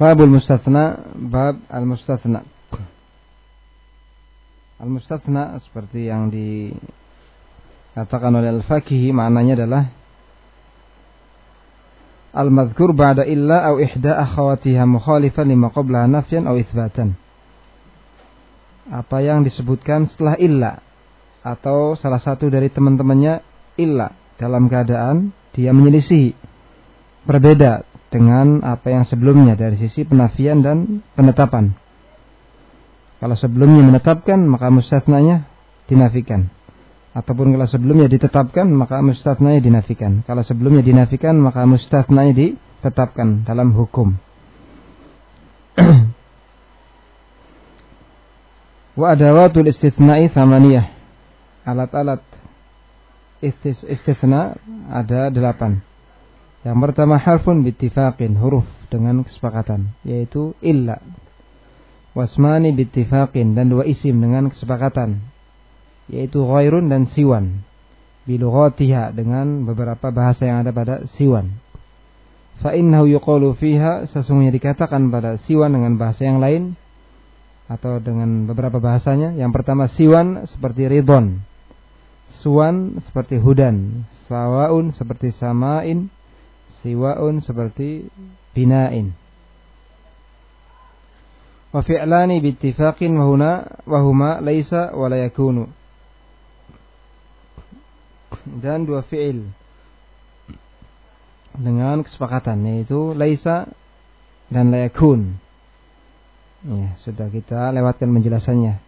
Babul mustathna, bab al-mustathna. Al-mustathna seperti yang dikatakan oleh Al-Fakihi maknanya adalah Al-madhkur ba'da illa au ihda akhawatiha mukhalifan lima qablaha nafyan au itsbatan. Apa yang disebutkan setelah illa atau salah satu dari teman-temannya illa dalam keadaan dia menyelisihi berbeda dengan apa yang sebelumnya dari sisi penafian dan penetapan. Kalau sebelumnya menetapkan maka mustatnanya dinafikan. Ataupun kalau sebelumnya ditetapkan maka mustatnanya dinafikan. Kalau sebelumnya dinafikan maka mustatnanya ditetapkan dalam hukum. Wa adawatul istithna'i thamaniyah. Alat-alat istithna ada delapan. Yang pertama harfun bittifaqin huruf dengan kesepakatan yaitu illa. Wasmani bittifaqin dan dua isim dengan kesepakatan yaitu ghairun dan siwan. Bilughatiha dengan beberapa bahasa yang ada pada siwan. Fa innahu yuqalu fiha sesungguhnya dikatakan pada siwan dengan bahasa yang lain atau dengan beberapa bahasanya. Yang pertama siwan seperti ridon. Suwan seperti hudan, sawaun seperti samain, siwaun seperti bina'in. Wa fi'lani bittifaqin wa huna wa huma laisa wa la yakunu. Dan dua fi'il dengan kesepakatan yaitu laisa dan la yakun. Ya sudah kita lewatkan penjelasannya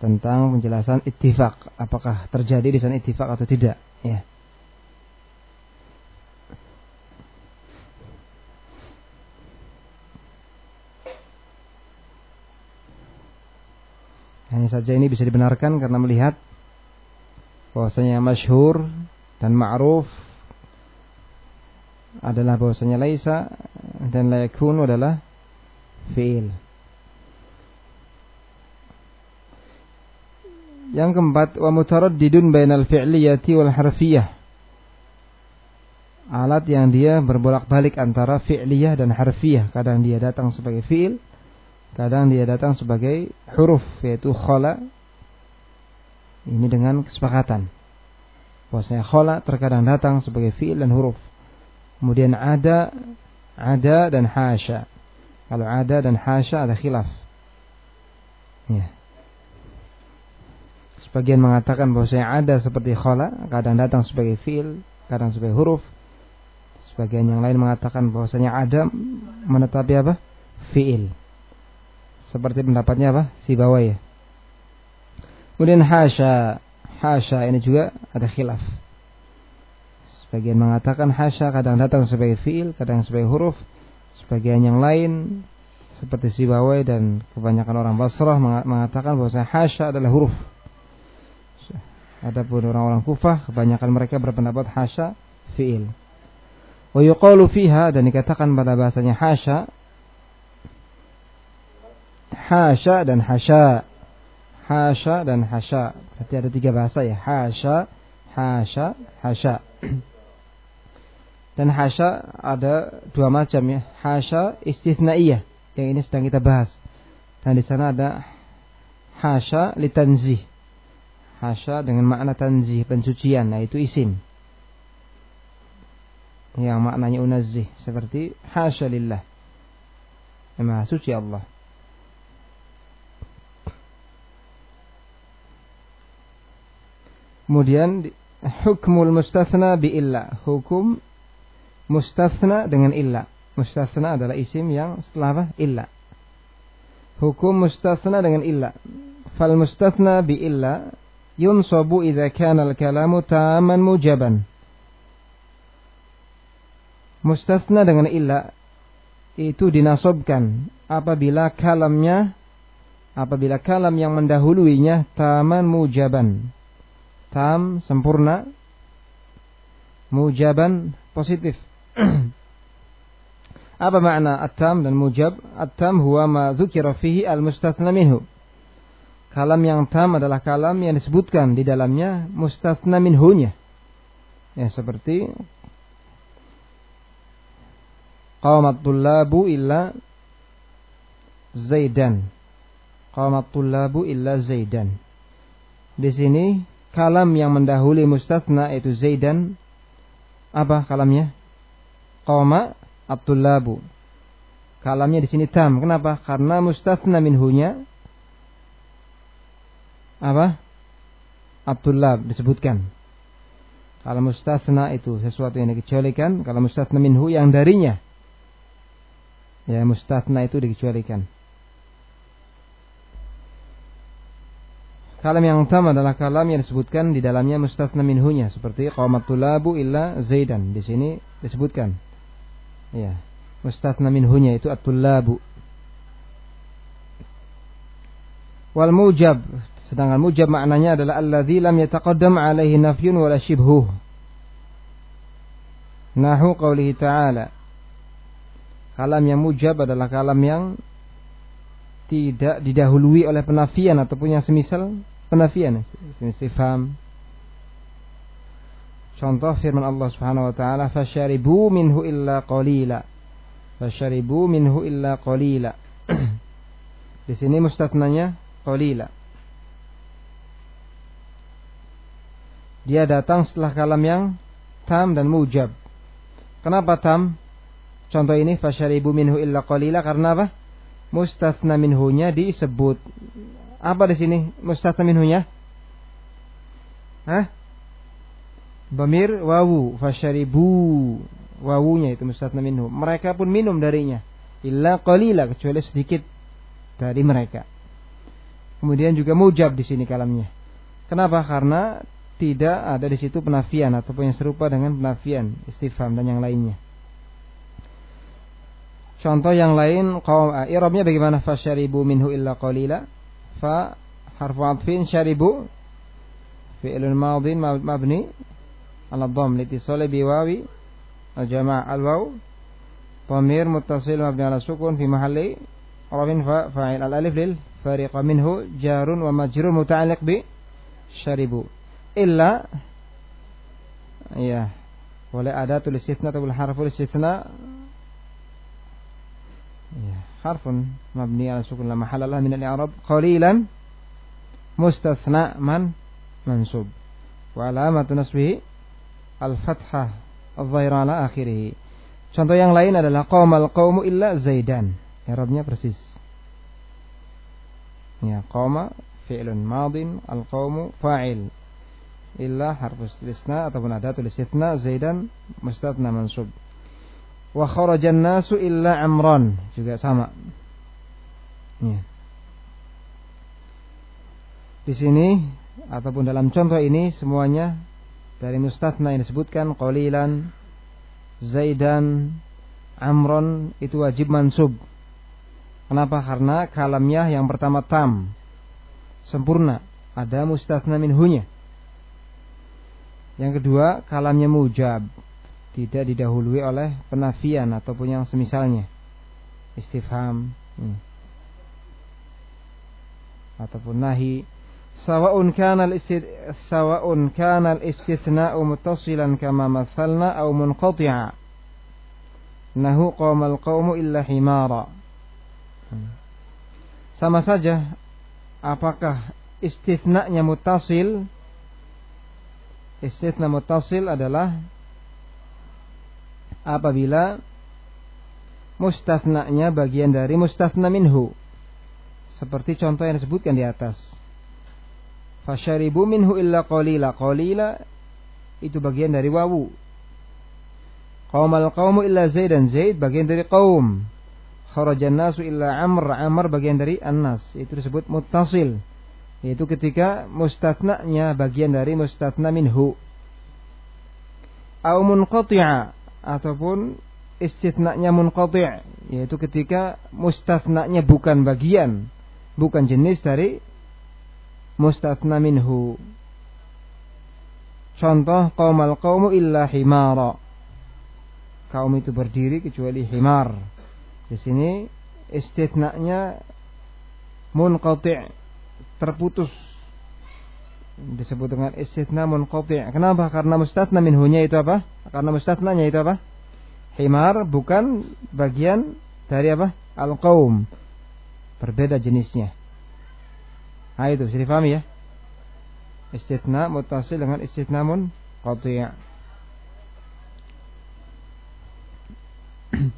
tentang penjelasan ittifaq. Apakah terjadi di sana ittifaq atau tidak? Ya Hanya saja ini bisa dibenarkan karena melihat bahwasanya masyhur dan ma'ruf adalah bahwasanya laisa dan la yakunu adalah fi'il. Yang keempat, wa mutaraddidun bainal fi'liyati wal harfiyah. Alat yang dia berbolak-balik antara fi'liyah dan harfiyah. Kadang dia datang sebagai fi'il, Kadang dia datang sebagai huruf yaitu khola. Ini dengan kesepakatan. Bahwasanya khola terkadang datang sebagai fi'il dan huruf. Kemudian ada, ada dan hasya. Kalau ada dan hasya ada khilaf. Ya. Sebagian mengatakan bahwasanya ada seperti khola, kadang datang sebagai fi'il, kadang sebagai huruf. Sebagian yang lain mengatakan bahwasanya ada menetapi apa? Fi'il seperti pendapatnya apa? Si ya. Kemudian hasya. Hasya ini juga ada khilaf. Sebagian mengatakan hasya kadang datang sebagai fiil, kadang sebagai huruf. Sebagian yang lain seperti si Sibawai dan kebanyakan orang Basrah mengatakan bahwa hasya adalah huruf. Adapun orang-orang Kufah kebanyakan mereka berpendapat hasya fiil. Wa yuqalu fiha dan dikatakan pada bahasanya hasya hasya dan hasya. Hasya dan hasya. Berarti ada tiga bahasa ya. Hasya, hasya, hasya. Dan hasya ada dua macam ya. Hasya istithnaiyah. Yang ini sedang kita bahas. Dan di sana ada hasya litanzih. Hasya dengan makna tanzih. Nah itu isim. Yang maknanya unazih. Seperti hasya lillah. Maha suci Allah. Kemudian hukmul mustathna bi illa. Hukum mustathna dengan illa. Mustathna adalah isim yang setelah? Illa. Hukum mustathna dengan illa. Fal mustathna bi illa yunsabu idza kana al-kalamu taman mujaban. Mustathna dengan illa itu dinasobkan apabila kalamnya apabila kalam yang mendahuluinya taman mujaban tam sempurna. Mujaban positif. Apa makna at-tam dan mujab? At-tam huwa ma dzukira fihi al-mustathna minhu. Kalam yang tam adalah kalam yang disebutkan di dalamnya mustathna minhunya. Ya seperti qamat tullabu illa Zaidan. Qamat tullabu illa Zaidan. Di sini kalam yang mendahului mustatsna itu Zaidan apa kalamnya? Qama Abdullabu. Kalamnya di sini tam. Kenapa? Karena mustatsna minhunya apa? Abdullah disebutkan. Kalau mustatsna itu sesuatu yang dikecualikan, kalau mustatsna minhu yang darinya. Ya, mustatsna itu dikecualikan. Kalam yang utama adalah kalam yang disebutkan di dalamnya mustatsna minhunya seperti qamatulabu illa zaidan. Di sini disebutkan. Ya. Mustatsna minhunya itu at-tullabu. Wal mujab sedangkan mujab maknanya adalah alladzi lam yataqaddam alaihi nafyun wala shibhuh. Nahu qawlihi ta'ala. Kalam yang mujab adalah kalam yang tidak didahului oleh penafian ataupun yang semisal penafian, semisal Contoh firman Allah Subhanahu wa taala, "Fasyaribu minhu illa qalila." Fasyaribu minhu illa qalila. Di sini mustatnanya qalila. dia datang setelah kalam yang tam dan mujab. Kenapa tam? Contoh ini fasyaribu minhu illa qalila karena apa? Mustathna minhunya disebut. Apa di sini mustathna minhunya? Hah? Bamir wawu fasyaribu wawunya itu mustathna minhu. Mereka pun minum darinya. Illa qalila kecuali sedikit dari mereka. Kemudian juga mujab di sini kalamnya. Kenapa? Karena tidak ada di situ penafian ataupun yang serupa dengan penafian istifham dan yang lainnya. Contoh yang lain qaum ah, i'rabnya bagaimana fasyaribu minhu illa qalila fa harfu atfin syaribu fi'lun madin mabni ala dhamm litisali bi wawi al jama' al waw dhamir muttasil mabni ala sukun fi mahalli rafin fa'il al alif lil fariqa minhu jarun wa majrur muta'alliq bi syaribu illa ya boleh ada tulis istithna atau harful istithna ya harfun mabni ala sukun la mahalla min al-i'rab qalilan mustathna man mansub. Wa alamatu nasbihi al-fathah al-dhahira ala contoh yang lain adalah qaumal qaumu illa zaidan. I'rabnya persis. Ya qauma fi'lun madin al-qaumu fa'il. Illa harfus istisna ataupun ada tulis zaidan mustatna mansub wa kharajan nasu illa amran. Juga sama. Ya. di sini ataupun dalam contoh ini semuanya dari mustatna yang disebutkan qalilan zaidan amron itu wajib mansub. Kenapa? Karena kalamnya yang pertama tam sempurna. Ada mustatna minhunya. Yang kedua, kalamnya mujab. Tidak didahului oleh penafian ataupun yang semisalnya. Istifham. Hmm. Ataupun nahi. Sawa'un kana al-istith sawa'un kana al-istithna'u muttasilan kama mathalna aw munqati'a. Nahu qawmal qawmu illa himara. Hmm. Sama saja apakah istithna'nya mutasil Istithna mutasil adalah apabila mustathna'nya bagian dari mustathna minhu. Seperti contoh yang disebutkan di atas. Fasyaribu minhu illa qalila. Qalila itu bagian dari wawu. Qaumal qaumu illa Zaidan. Zaid bagian dari qaum. Kharajan nasu illa Amr. Amr bagian dari An-Nas. Itu disebut muttasil yaitu ketika mustatna'nya bagian dari mustatna minhu au munqati'a ataupun istitna'nya munqati' yaitu ketika mustatna'nya bukan bagian bukan jenis dari mustatna minhu. Contoh qaumal qaumu illa himara. Kaum itu berdiri kecuali himar. Di sini istitna'nya munqati' terputus disebut dengan istithna munqati'. Kenapa? Karena mustatna minhunya itu apa? Karena mustatnanya itu apa? Himar bukan bagian dari apa? Al-qaum. berbeda jenisnya. Nah itu bisa difahami ya. Istitna mutasil dengan istitna mun qati'.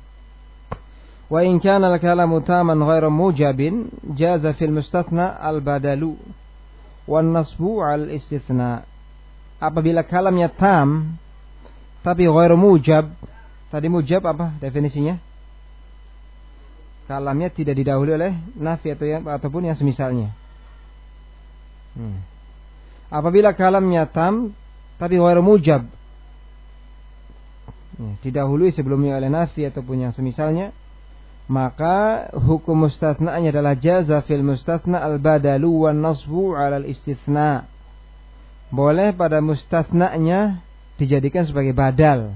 Wa in kana al-kalamu taman ghairu mujabin jaza fil mustathna al-badalu wan nasbu al istithna. Apabila kalamnya tam tapi ghairu mujab, tadi mujab apa definisinya? Kalamnya tidak didahului oleh nafi atau yang, ataupun yang semisalnya. Hmm. Apabila kalamnya tam tapi ghairu mujab, ya, didahului sebelumnya oleh nafi ataupun yang semisalnya, maka hukum mustathna'nya adalah jaza fil mustathna al badalu wan nasbu al istithna boleh pada mustathna'nya dijadikan sebagai badal.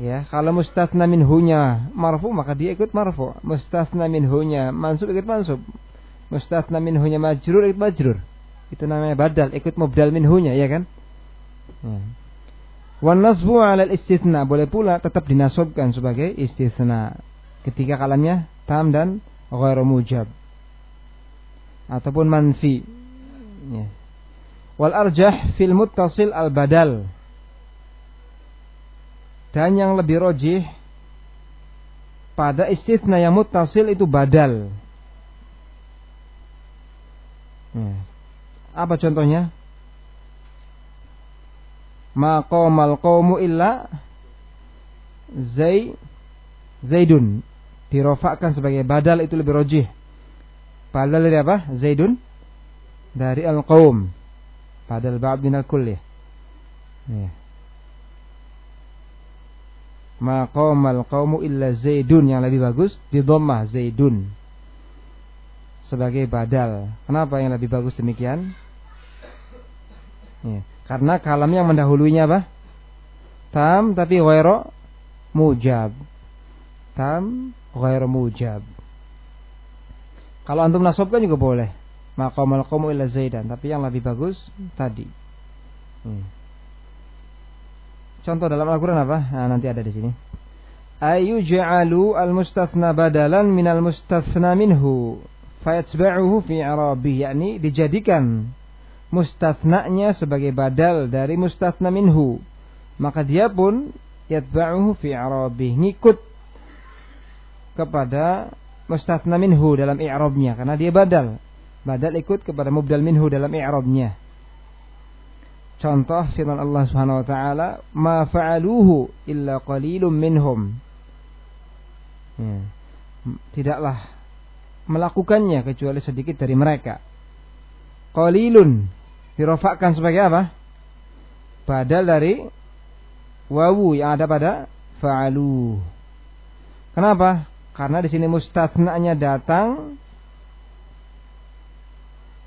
Ya kalau mustathna minhunya marfu maka dia ikut marfu. Mustathna minhunya mansub ikut mansub. Mustathna minhunya majrur ikut majrur. Itu namanya badal ikut mubdal minhunya ya kan? Ya. Wan nasbu 'ala istitsna boleh pula tetap dinasobkan sebagai istitsna ketika kalamnya tam dan ghairu mujab ataupun manfi. Ya. Wal arjah fil muttasil al badal. Dan yang lebih rojih pada istitsna yang muttasil itu badal. Ya. Apa contohnya? Maqamal qaumu illa zai zaidun. Dirofakkan sebagai badal itu lebih rojih. Badal dari apa? Zaidun. Dari al qaum badal ba'd min al kull ya. Maqamal qaumu illa zaidun. Yang lebih bagus di dhammah zaidun. Sebagai badal. Kenapa yang lebih bagus demikian? Ya. Karena kalam yang mendahulunya apa? Tam tapi ghairu mujab. Tam ghairu mujab. Kalau antum nasabkan juga boleh. Maqamal qawmu illa zaidan, tapi yang lebih bagus tadi. Hmm. Contoh dalam Al-Qur'an apa? Nah, nanti ada di sini. Ayu ja'alu al-mustathna badalan minal mustathna minhu fayatsba'uhu fi arabi yakni dijadikan mustathna'nya sebagai badal dari mustathna minhu. Maka dia pun yatba'uhu fi arabi ngikut kepada mustathna minhu dalam i'rabnya karena dia badal. Badal ikut kepada mubdal minhu dalam i'rabnya. Contoh firman Allah Subhanahu wa taala ma fa'aluhu illa qalilum minhum. Ya. tidaklah melakukannya kecuali sedikit dari mereka. Qalilun dirofakkan sebagai apa? Badal dari wawu yang ada pada fa'alu. Kenapa? Karena di sini mustathnanya datang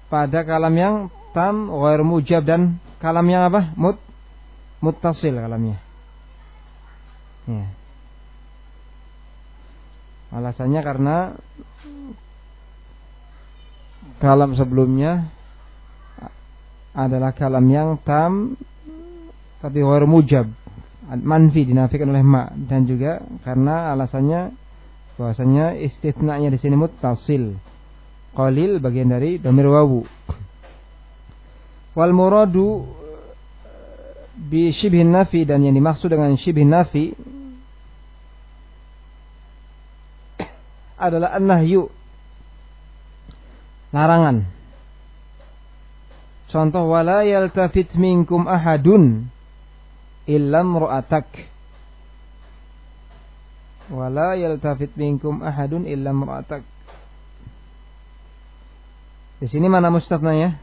pada kalam yang tam, ghair mujab dan kalam yang apa? Mut muttasil kalamnya. Ya. Alasannya karena kalam sebelumnya adalah kalam yang tam tapi war mujab manfi dinafikan oleh ma dan juga karena alasannya bahwasanya istitnanya di sini muttasil qalil bagian dari domir wawu. Wal muradu bi shibhin nafi dan yang dimaksud dengan shibhin nafi adalah an-nahyu larangan Contoh wala yaltafit minkum ahadun illa imra'atak. Wala yaltafit minkum ahadun illa imra'atak. Di sini mana mustafnanya?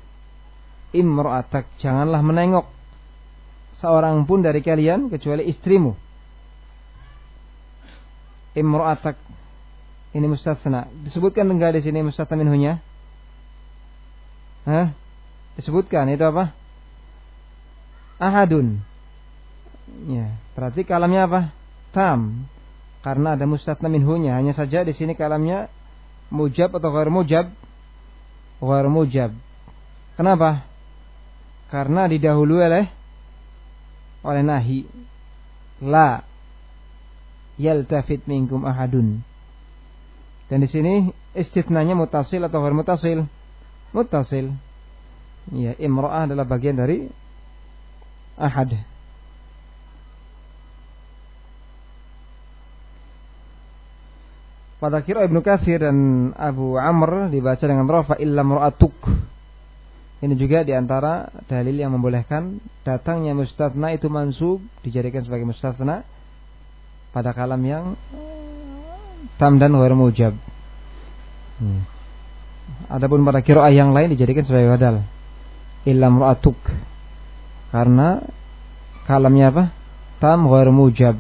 Imra'atak. Janganlah menengok seorang pun dari kalian kecuali istrimu. Imra'atak. Ini mustafna. Disebutkan enggak di sini mustafna minhunya? Hah? Disebutkan itu apa? Ahadun. Ya, berarti kalamnya apa? Tam. Karena ada mustatna minhunya. Hanya saja di sini kalamnya mujab atau ghair mujab? Ghair mujab. Kenapa? Karena didahului oleh oleh nahi. La yaltafit minkum ahadun. Dan di sini istitnanya mutasil atau ghair mutasil? Mutasil. Ya, imra'ah adalah bagian dari ahad. Pada kira Ibnu Katsir dan Abu Amr dibaca dengan rafa illa mur'atuk. Ini juga di antara dalil yang membolehkan datangnya mustatna itu mansub dijadikan sebagai mustatna pada kalam yang tam dan ghair mujab. Hmm. Adapun pada kiroah yang lain dijadikan sebagai badal. Ilam ra'atuk. Karena kalamnya apa? Tam ghair mujab.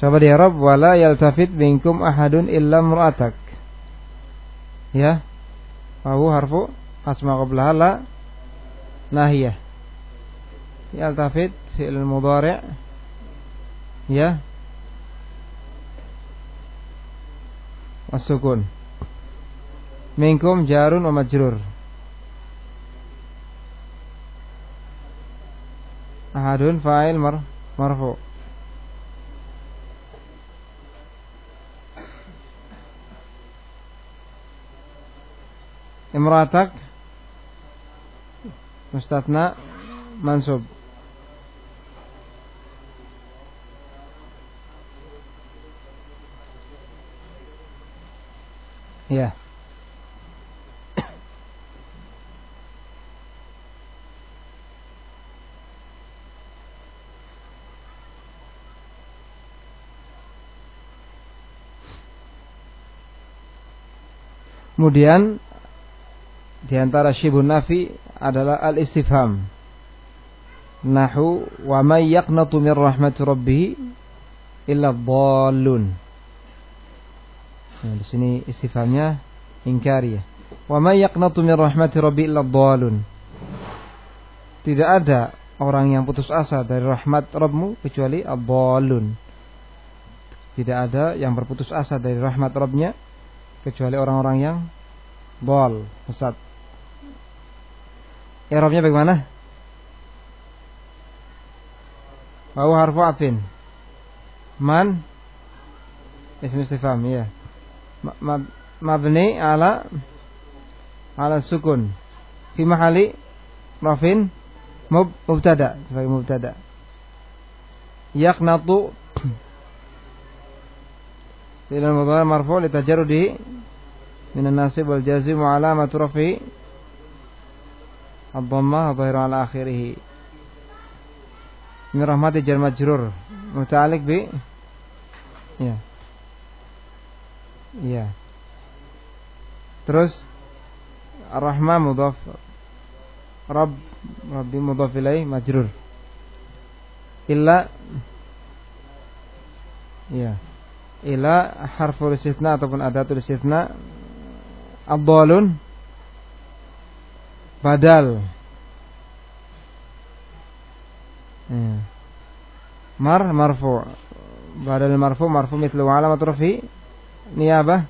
Coba di Arab wala yaltafit minkum ahadun illa ra'atak. Ya. Wawu harfu asma qablaha la nahiyah. Yaltafit fi'il mudhari' ya wasukun minkum jarun wa majrur. Ahadun fa'il mar marfu. Imratak mustatna mansub. Ya. Kemudian di antara syibun nafi adalah al-istifham. Nahu wa may yaqnatu min rahmati rabbih illa dhallun. Nah, di sini istifhamnya ingkari ya. Wa may yaqnatu min rahmati rabbi illa dhalun. Tidak ada orang yang putus asa dari rahmat Rabbmu kecuali ad-dhalun. Tidak ada yang berputus asa dari rahmat Rabbnya kecuali orang-orang yang bol, sesat. I'rabnya bagaimana? Wa harfu afin. Man ism istifham, ya mabni ala ala sukun fi mahali rafin mubtada sebagai mubtada yaqnatu Fi'il mudhari marfu li tajarrudi min an-nasib wal jazim wa alamatu rafi ad-dhammah dhahir ala akhirih min rahmati jar majrur muta'alliq bi ya Iya. Terus Ar-Rahman mudhaf Rabb Rabbi mudhaf majrur. Illa Iya. Ila harful istitsna ataupun adatul istitsna Abdalun badal. Ya. Mar marfu. Badal marfu marfu mithlu alamat rafi niyabah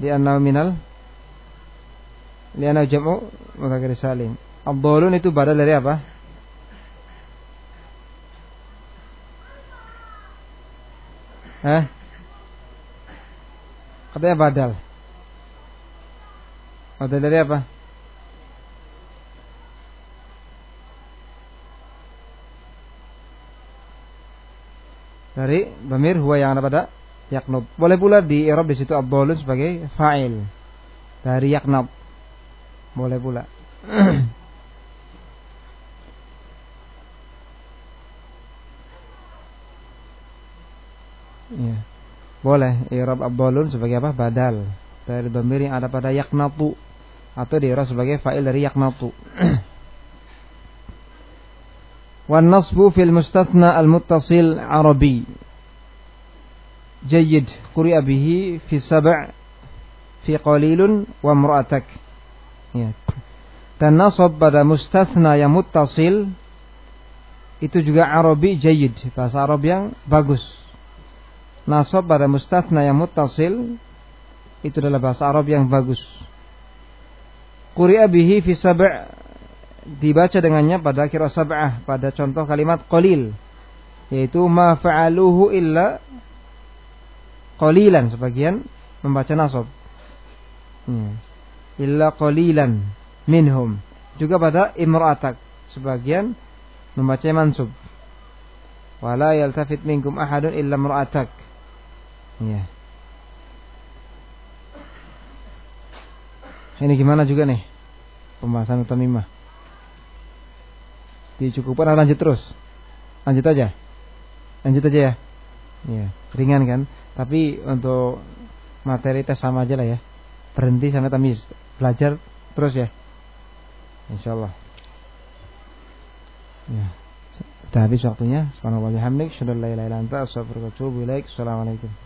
di anna minal anna jam'u mudzakkar salim. Abdulun itu badal dari apa? Eh? Katanya badal. Badal dari apa? Dari bamir huwa yang ada pada yaknub. Boleh pula di Arab di situ abdolun sebagai fa'il dari yaknab. Boleh pula. ya. Boleh i'rab abdolun sebagai apa? Badal dari domir yang ada pada yaknatu atau di i'rab sebagai fa'il dari yaknatu. Wan nasbu fil mustathna al muttasil arabi. Jayyid quri'a bihi fi sab' fi qalilun wa mura'atak ya. dan nasab pada mustathna yang muttasil itu juga arabi jayyid. Bahasa Arab yang bagus. Nasab pada mustathna yang muttasil itu adalah bahasa Arab yang bagus quri'a bihi fi sab' dibaca dengannya pada kira sab'ah pada contoh kalimat qalil yaitu ma fa'aluhu illa qalilan sebagian membaca nasab. Hmm. Illa qalilan minhum. Juga pada imra'atak sebagian membaca mansub. Wala yaltafit minkum ahadun illa imra'atak. Ya. Ini gimana juga nih pembahasan utamimah? Dicukupkan atau lanjut terus? Lanjut aja. Lanjut aja ya. Iya, ringan kan? Tapi untuk materi tes sama aja lah ya. Berhenti sampai tamis. Belajar terus ya. Insyaallah. Ya. Sudah habis waktunya. Subhanallah bihamdik, syadallah ilaha illa anta, astaghfiruka wa atubu ilaik. Assalamualaikum.